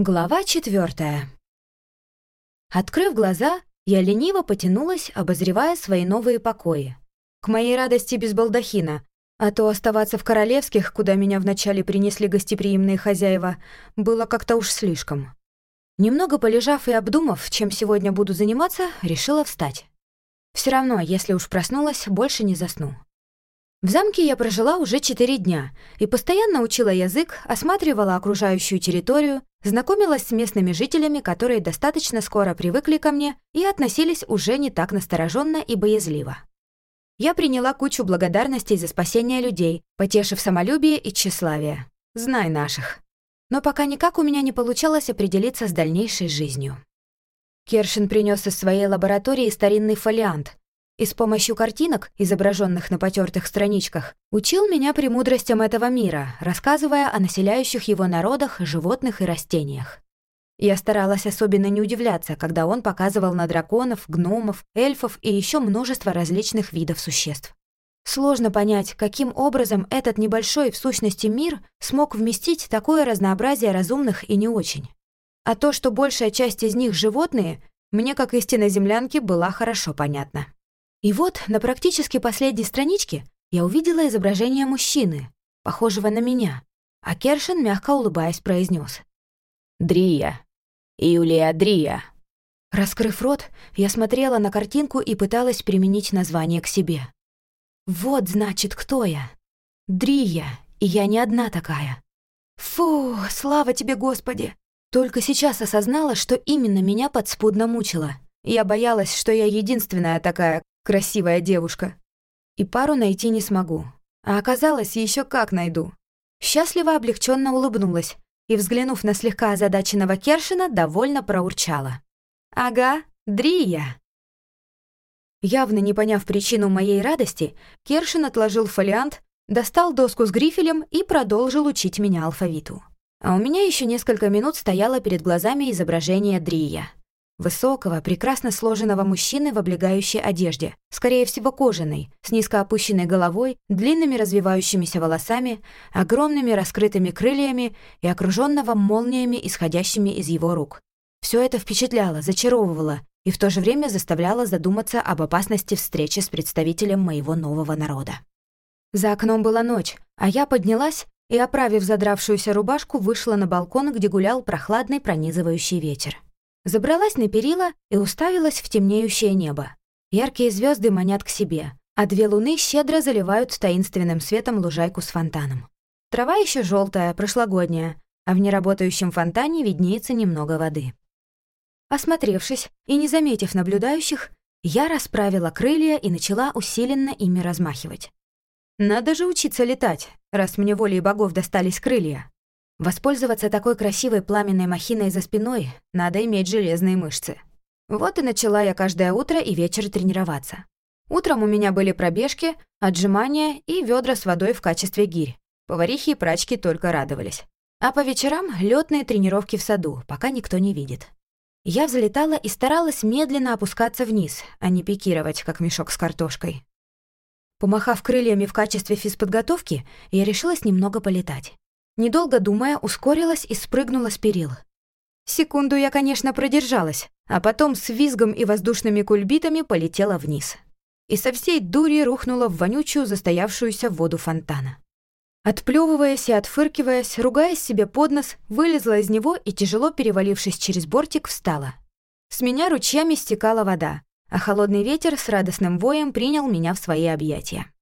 Глава четвертая. Открыв глаза, я лениво потянулась, обозревая свои новые покои. К моей радости без балдахина, а то оставаться в королевских, куда меня вначале принесли гостеприимные хозяева, было как-то уж слишком. Немного полежав и обдумав, чем сегодня буду заниматься, решила встать. Все равно, если уж проснулась, больше не засну. В замке я прожила уже четыре дня и постоянно учила язык, осматривала окружающую территорию, знакомилась с местными жителями, которые достаточно скоро привыкли ко мне и относились уже не так настороженно и боязливо. Я приняла кучу благодарностей за спасение людей, потешив самолюбие и тщеславие. Знай наших. Но пока никак у меня не получалось определиться с дальнейшей жизнью. Кершин принес из своей лаборатории старинный фолиант, и с помощью картинок, изображенных на потертых страничках, учил меня премудростям этого мира, рассказывая о населяющих его народах, животных и растениях. Я старалась особенно не удивляться, когда он показывал на драконов, гномов, эльфов и еще множество различных видов существ. Сложно понять, каким образом этот небольшой в сущности мир смог вместить такое разнообразие разумных и не очень. А то, что большая часть из них животные, мне, как истинной землянке, была хорошо понятна. И вот на практически последней страничке я увидела изображение мужчины, похожего на меня, а Кершин, мягко улыбаясь, произнес: «Дрия. Юлия Дрия». Раскрыв рот, я смотрела на картинку и пыталась применить название к себе. Вот, значит, кто я. Дрия, и я не одна такая. Фу, слава тебе, Господи! Только сейчас осознала, что именно меня подспудно мучило. Я боялась, что я единственная такая, красивая девушка. И пару найти не смогу. А оказалось, еще как найду. Счастливо облегченно улыбнулась и, взглянув на слегка озадаченного Кершина, довольно проурчала. «Ага, Дрия!» Явно не поняв причину моей радости, Кершин отложил фолиант, достал доску с грифелем и продолжил учить меня алфавиту. А у меня еще несколько минут стояло перед глазами изображение Дрия. Высокого, прекрасно сложенного мужчины в облегающей одежде, скорее всего кожаной, с низко опущенной головой, длинными развивающимися волосами, огромными раскрытыми крыльями и окруженного молниями, исходящими из его рук. Все это впечатляло, зачаровывало и в то же время заставляло задуматься об опасности встречи с представителем моего нового народа. За окном была ночь, а я поднялась и, оправив задравшуюся рубашку, вышла на балкон, где гулял прохладный пронизывающий ветер. Забралась на перила и уставилась в темнеющее небо. Яркие звезды манят к себе, а две луны щедро заливают таинственным светом лужайку с фонтаном. Трава еще желтая, прошлогодняя, а в неработающем фонтане виднеется немного воды. Осмотревшись и не заметив наблюдающих, я расправила крылья и начала усиленно ими размахивать. Надо же учиться летать, раз мне волей богов достались крылья. Воспользоваться такой красивой пламенной махиной за спиной надо иметь железные мышцы. Вот и начала я каждое утро и вечер тренироваться. Утром у меня были пробежки, отжимания и ведра с водой в качестве гирь. Поварихи и прачки только радовались. А по вечерам летные тренировки в саду, пока никто не видит. Я взлетала и старалась медленно опускаться вниз, а не пикировать, как мешок с картошкой. Помахав крыльями в качестве физподготовки, я решилась немного полетать. Недолго думая, ускорилась и спрыгнула с перил. Секунду я, конечно, продержалась, а потом с визгом и воздушными кульбитами полетела вниз. И со всей дури рухнула в вонючую, застоявшуюся воду фонтана. Отплёвываясь и отфыркиваясь, ругаясь себе под нос, вылезла из него и, тяжело перевалившись через бортик, встала. С меня ручьями стекала вода, а холодный ветер с радостным воем принял меня в свои объятия.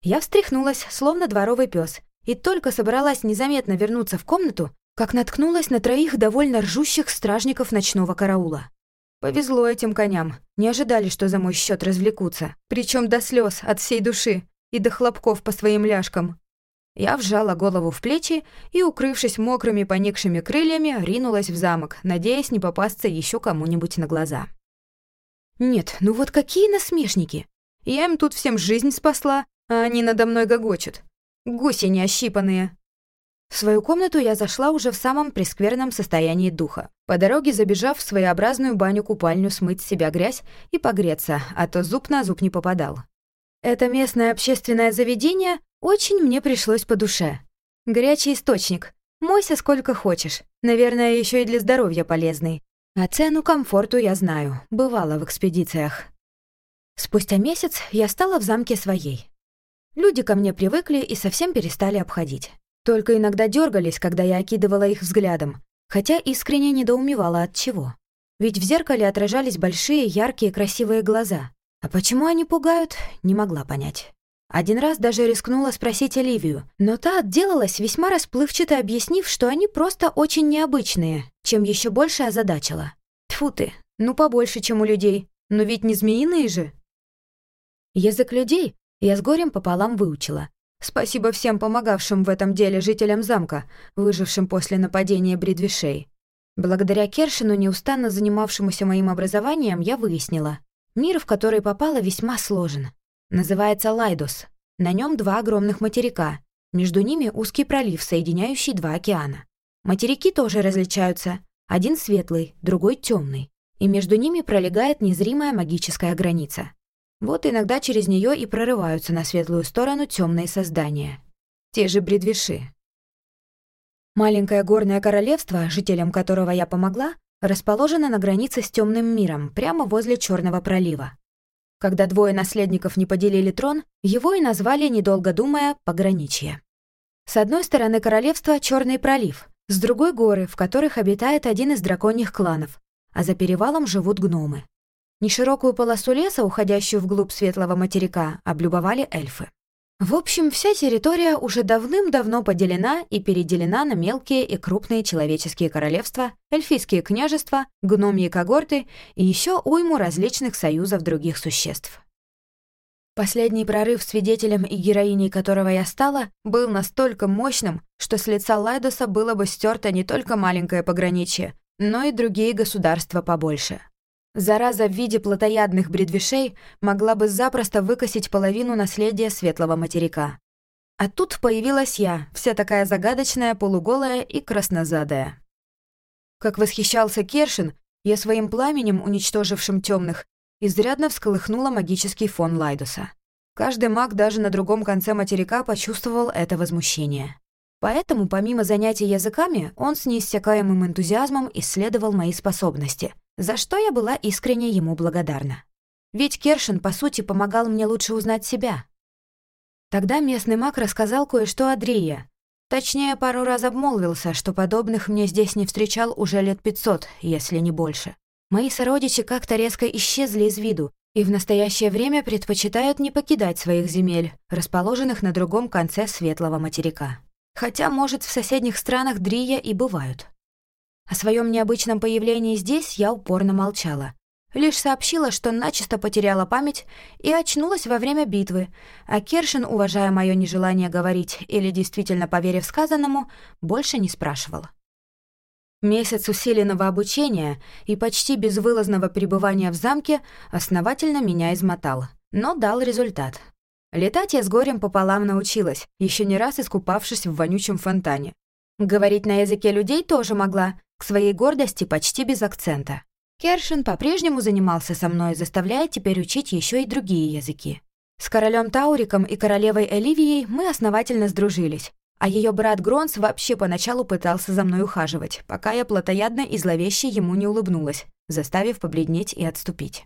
Я встряхнулась, словно дворовый пес, и только собралась незаметно вернуться в комнату, как наткнулась на троих довольно ржущих стражников ночного караула. Повезло этим коням, не ожидали, что за мой счет развлекутся, причем до слез от всей души и до хлопков по своим ляжкам. Я вжала голову в плечи и, укрывшись мокрыми поникшими крыльями, ринулась в замок, надеясь не попасться еще кому-нибудь на глаза. Нет, ну вот какие насмешники! Я им тут всем жизнь спасла, а они надо мной гогочут. Гуси неощипанные. В свою комнату я зашла уже в самом прескверном состоянии духа, по дороге забежав в своеобразную баню-купальню смыть с себя грязь и погреться, а то зуб на зуб не попадал. Это местное общественное заведение очень мне пришлось по душе. Горячий источник, Мойся сколько хочешь. Наверное, еще и для здоровья полезный. А цену комфорту я знаю. Бывала в экспедициях. Спустя месяц я стала в замке своей. Люди ко мне привыкли и совсем перестали обходить. Только иногда дергались, когда я окидывала их взглядом, хотя искренне недоумевала от чего. Ведь в зеркале отражались большие, яркие, красивые глаза. А почему они пугают, не могла понять. Один раз даже рискнула спросить Оливию, но та отделалась, весьма расплывчато объяснив, что они просто очень необычные, чем еще больше озадачила. Тьфу ты, ну побольше, чем у людей, но ведь не змеиные же. Язык людей я с горем пополам выучила. Спасибо всем помогавшим в этом деле жителям замка, выжившим после нападения бредвишей. Благодаря Кершину, неустанно занимавшемуся моим образованием, я выяснила. Мир, в который попала, весьма сложен. Называется Лайдос. На нем два огромных материка. Между ними узкий пролив, соединяющий два океана. Материки тоже различаются. Один светлый, другой темный. И между ними пролегает незримая магическая граница. Вот иногда через нее и прорываются на светлую сторону темные создания. Те же бредвиши. Маленькое горное королевство, жителям которого я помогла, расположено на границе с темным миром, прямо возле Черного пролива. Когда двое наследников не поделили трон, его и назвали, недолго думая, пограничье. С одной стороны королевства Черный пролив, с другой — горы, в которых обитает один из драконьих кланов, а за перевалом живут гномы. Неширокую полосу леса, уходящую вглубь светлого материка, облюбовали эльфы. В общем, вся территория уже давным-давно поделена и переделена на мелкие и крупные человеческие королевства, эльфийские княжества, гномьи когорты и еще уйму различных союзов других существ. Последний прорыв, свидетелем и героиней которого я стала, был настолько мощным, что с лица Лайдоса было бы стерто не только маленькое пограничье, но и другие государства побольше. Зараза в виде плотоядных бредвишей могла бы запросто выкосить половину наследия светлого материка. А тут появилась я, вся такая загадочная, полуголая и краснозадая. Как восхищался Кершин, я своим пламенем, уничтожившим темных, изрядно всколыхнула магический фон Лайдуса. Каждый маг даже на другом конце материка почувствовал это возмущение. Поэтому, помимо занятий языками, он с неиссякаемым энтузиазмом исследовал мои способности — за что я была искренне ему благодарна. Ведь Кершин, по сути, помогал мне лучше узнать себя. Тогда местный маг рассказал кое-что о Дрие. Точнее, пару раз обмолвился, что подобных мне здесь не встречал уже лет пятьсот, если не больше. Мои сородичи как-то резко исчезли из виду и в настоящее время предпочитают не покидать своих земель, расположенных на другом конце светлого материка. Хотя, может, в соседних странах Дрия и бывают. О своем необычном появлении здесь я упорно молчала. Лишь сообщила, что начисто потеряла память и очнулась во время битвы, а Кершин, уважая мое нежелание говорить или действительно поверив сказанному, больше не спрашивал. Месяц усиленного обучения и почти безвылазного пребывания в замке основательно меня измотал, но дал результат. Летать я с горем пополам научилась, еще не раз искупавшись в вонючем фонтане. Говорить на языке людей тоже могла, к своей гордости почти без акцента. Кершин по-прежнему занимался со мной, заставляя теперь учить еще и другие языки. С королем Тауриком и королевой Оливией мы основательно сдружились, а ее брат Гронс вообще поначалу пытался за мной ухаживать, пока я плотоядно и зловеще ему не улыбнулась, заставив побледнеть и отступить.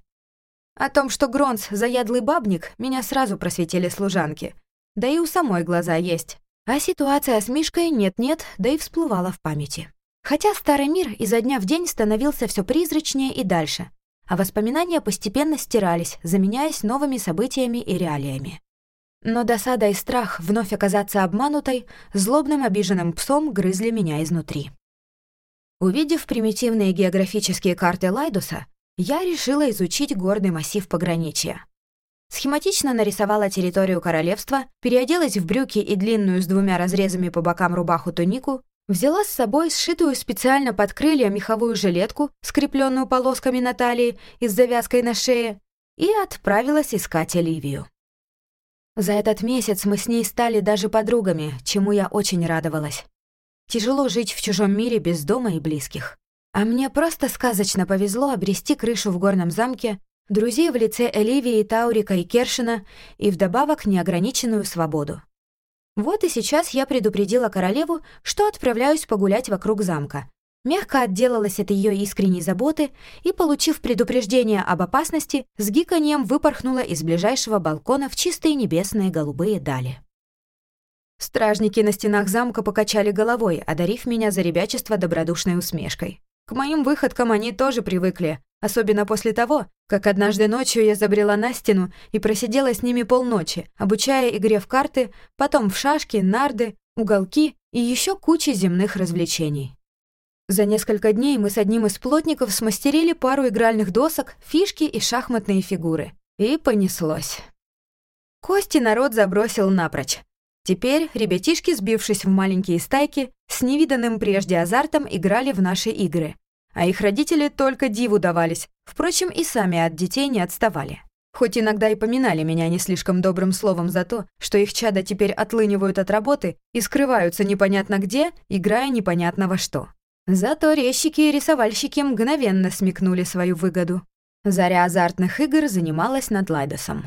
О том, что Гронс — заядлый бабник, меня сразу просветили служанки. Да и у самой глаза есть. А ситуация с Мишкой нет-нет, да и всплывала в памяти. Хотя старый мир изо дня в день становился все призрачнее и дальше, а воспоминания постепенно стирались, заменяясь новыми событиями и реалиями. Но досада и страх вновь оказаться обманутой злобным обиженным псом грызли меня изнутри. Увидев примитивные географические карты Лайдуса, я решила изучить горный массив пограничья. Схематично нарисовала территорию королевства, переоделась в брюки и длинную с двумя разрезами по бокам рубаху-тунику, Взяла с собой сшитую специально под крылья меховую жилетку, скрепленную полосками на талии и с завязкой на шее, и отправилась искать Оливию. За этот месяц мы с ней стали даже подругами, чему я очень радовалась. Тяжело жить в чужом мире без дома и близких. А мне просто сказочно повезло обрести крышу в горном замке, друзей в лице Оливии, Таурика и Кершина и вдобавок неограниченную свободу. Вот и сейчас я предупредила королеву, что отправляюсь погулять вокруг замка. Мягко отделалась от ее искренней заботы и, получив предупреждение об опасности, с гиканьем выпорхнула из ближайшего балкона в чистые небесные голубые дали. Стражники на стенах замка покачали головой, одарив меня за ребячество добродушной усмешкой. К моим выходкам они тоже привыкли, особенно после того, как однажды ночью я забрела на стену и просидела с ними полночи, обучая игре в карты, потом в шашки, нарды, уголки и еще кучи земных развлечений. За несколько дней мы с одним из плотников смастерили пару игральных досок, фишки и шахматные фигуры. И понеслось. Кости народ забросил напрочь. Теперь ребятишки, сбившись в маленькие стайки, с невиданным прежде азартом играли в наши игры. А их родители только диву давались, впрочем, и сами от детей не отставали. Хоть иногда и поминали меня не слишком добрым словом за то, что их чада теперь отлынивают от работы и скрываются непонятно где, играя непонятно во что. Зато резчики и рисовальщики мгновенно смекнули свою выгоду. Заря азартных игр занималась над Лайдосом.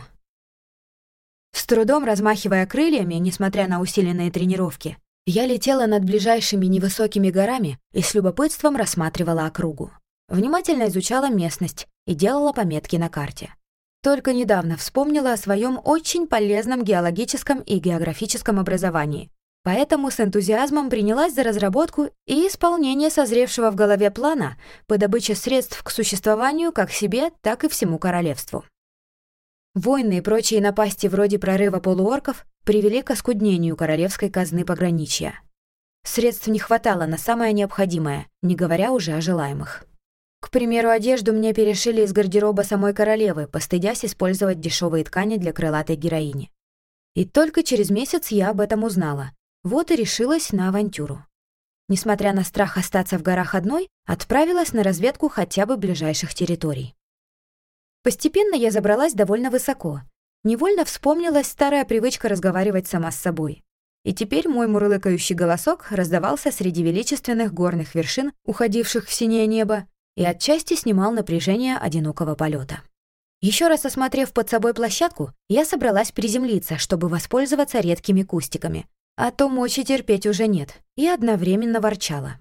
С трудом размахивая крыльями, несмотря на усиленные тренировки, я летела над ближайшими невысокими горами и с любопытством рассматривала округу. Внимательно изучала местность и делала пометки на карте. Только недавно вспомнила о своем очень полезном геологическом и географическом образовании, поэтому с энтузиазмом принялась за разработку и исполнение созревшего в голове плана по добыче средств к существованию как себе, так и всему королевству. Войны и прочие напасти вроде прорыва полуорков привели к оскуднению королевской казны пограничья. Средств не хватало на самое необходимое, не говоря уже о желаемых. К примеру, одежду мне перешили из гардероба самой королевы, постыдясь использовать дешевые ткани для крылатой героини. И только через месяц я об этом узнала. Вот и решилась на авантюру. Несмотря на страх остаться в горах одной, отправилась на разведку хотя бы ближайших территорий. Постепенно я забралась довольно высоко. Невольно вспомнилась старая привычка разговаривать сама с собой. И теперь мой мурлыкающий голосок раздавался среди величественных горных вершин, уходивших в синее небо, и отчасти снимал напряжение одинокого полета. Еще раз осмотрев под собой площадку, я собралась приземлиться, чтобы воспользоваться редкими кустиками. А то мочи терпеть уже нет, и одновременно ворчала.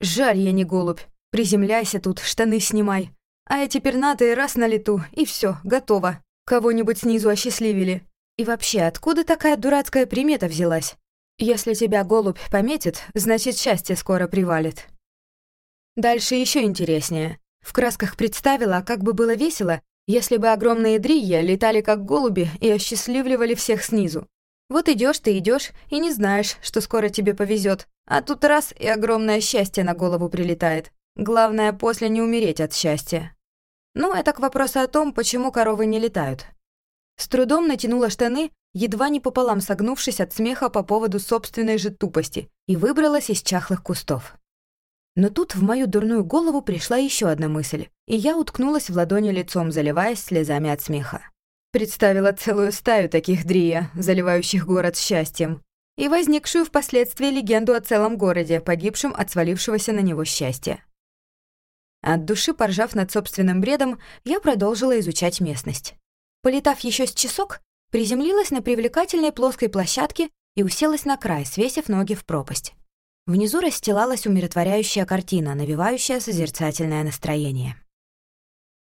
«Жаль, я не голубь. Приземляйся тут, штаны снимай. А эти пернатые раз на лету, и все, готово. Кого-нибудь снизу осчастливили. И вообще, откуда такая дурацкая примета взялась? Если тебя голубь пометит, значит, счастье скоро привалит. Дальше еще интереснее. В красках представила, как бы было весело, если бы огромные дрия летали как голуби и осчастливливали всех снизу. Вот идешь ты идешь и не знаешь, что скоро тебе повезет, а тут раз и огромное счастье на голову прилетает. Главное, после не умереть от счастья. Ну, это к вопросу о том, почему коровы не летают. С трудом натянула штаны, едва не пополам согнувшись от смеха по поводу собственной же тупости, и выбралась из чахлых кустов. Но тут в мою дурную голову пришла еще одна мысль, и я уткнулась в ладони лицом, заливаясь слезами от смеха. Представила целую стаю таких дрия, заливающих город счастьем, и возникшую впоследствии легенду о целом городе, погибшем от свалившегося на него счастья. От души поржав над собственным бредом, я продолжила изучать местность. Полетав еще с часок, приземлилась на привлекательной плоской площадке и уселась на край, свесив ноги в пропасть. Внизу расстилалась умиротворяющая картина, навевающая созерцательное настроение.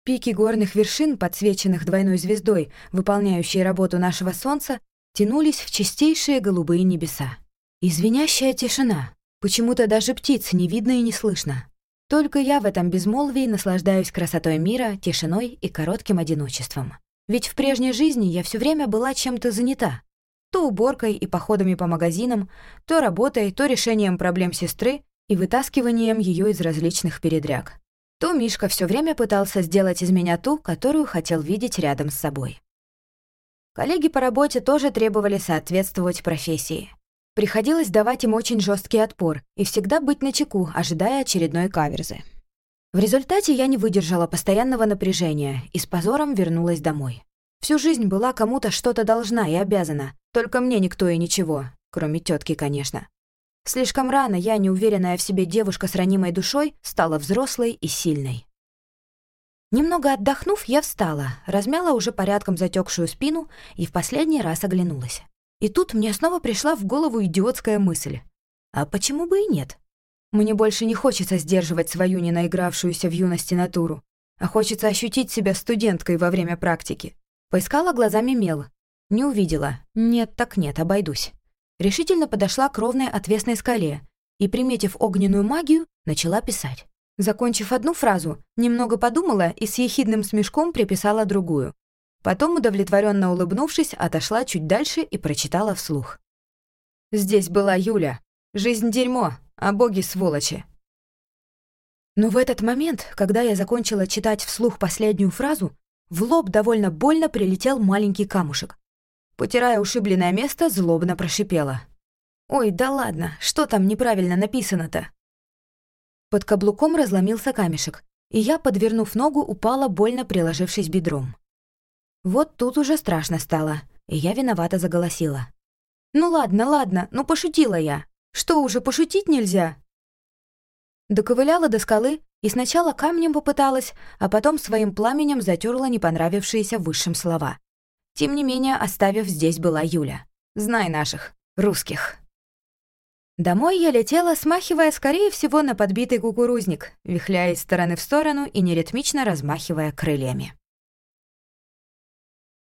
Пики горных вершин, подсвеченных двойной звездой, выполняющие работу нашего солнца, тянулись в чистейшие голубые небеса. И звенящая тишина. Почему-то даже птиц не видно и не слышно. Только я в этом безмолвии наслаждаюсь красотой мира, тишиной и коротким одиночеством. Ведь в прежней жизни я все время была чем-то занята. То уборкой и походами по магазинам, то работой, то решением проблем сестры и вытаскиванием ее из различных передряг. То Мишка все время пытался сделать из меня ту, которую хотел видеть рядом с собой. Коллеги по работе тоже требовали соответствовать профессии. Приходилось давать им очень жесткий отпор и всегда быть начеку, ожидая очередной каверзы. В результате я не выдержала постоянного напряжения и с позором вернулась домой. Всю жизнь была кому-то что-то должна и обязана, только мне никто и ничего, кроме тетки, конечно. Слишком рано я, неуверенная в себе девушка с ранимой душой, стала взрослой и сильной. Немного отдохнув, я встала, размяла уже порядком затекшую спину и в последний раз оглянулась. И тут мне снова пришла в голову идиотская мысль. А почему бы и нет? Мне больше не хочется сдерживать свою ненаигравшуюся в юности натуру, а хочется ощутить себя студенткой во время практики. Поискала глазами мел. Не увидела. Нет, так нет, обойдусь. Решительно подошла к ровной отвесной скале и, приметив огненную магию, начала писать. Закончив одну фразу, немного подумала и с ехидным смешком приписала другую. Потом, удовлетворенно улыбнувшись, отошла чуть дальше и прочитала вслух. «Здесь была Юля. Жизнь дерьмо, а боги сволочи». Но в этот момент, когда я закончила читать вслух последнюю фразу, в лоб довольно больно прилетел маленький камушек. Потирая ушибленное место, злобно прошипела. «Ой, да ладно, что там неправильно написано-то?» Под каблуком разломился камешек, и я, подвернув ногу, упала, больно приложившись бедром. Вот тут уже страшно стало, и я виновато заголосила. «Ну ладно, ладно, ну пошутила я. Что, уже пошутить нельзя?» Доковыляла до скалы и сначала камнем попыталась, а потом своим пламенем затерла непонравившиеся высшим слова. Тем не менее, оставив здесь была Юля. Знай наших, русских. Домой я летела, смахивая, скорее всего, на подбитый кукурузник, вихляя из стороны в сторону и неритмично размахивая крыльями.